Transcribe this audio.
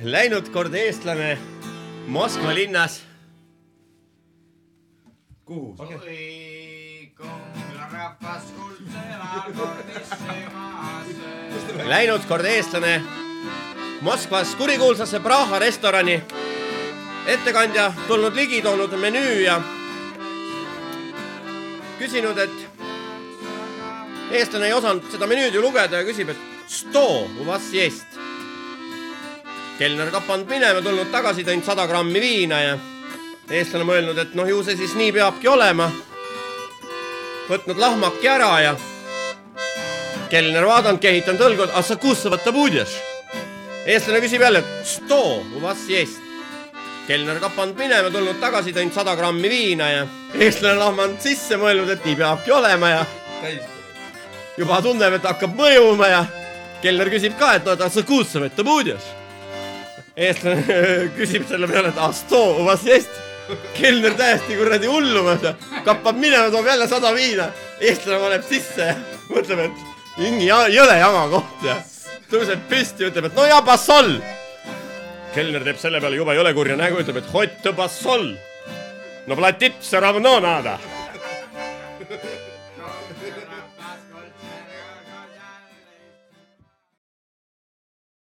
Läinud kord eestlane Moskva linnas. kuhu okay.? Läinud kord eestlane Moskvas kurikuulsasse Praha restorani. ettekandja tulnud ligi, toonud menüü ja küsinud, et eestlane ei osanud seda menüüd ju lugeda ja küsib, et sto u vas jest. Kelner kapanud minema, tulnud tagasi, teinud sada grammi viina ja eestlane mõelnud, et noh, ju see siis nii peabki olema. võtnud lahmaki ära ja kelner vaadanud, kehitanud õlgu, a sa kus sa võtta budješ? eestlane küsib jälle, et sto u vas jest. kelner kapanud minema, tulnud tagasi, teinud sada grammi viina ja eestlane lahmanud sisse, mõelnud, et nii peabki olema ja juba tunneb, et hakkab mõjuma ja kelner küsib ka, et oota, sa kus sa võtta budješ? Eestlane küsib selle peale, et ah, sto u vas jest. kelner täiesti kuradi hullumas ja kappab minema, toob jälle sada viina. eestlane paneb sisse ja mõtleb, et mingi jõle jama koht ja tõuseb püsti ütleb, et no ja bassol. kelner teeb selle peale jube jõle kurja nägu, ütleb, et hot bassol. no platit, see ravno nada.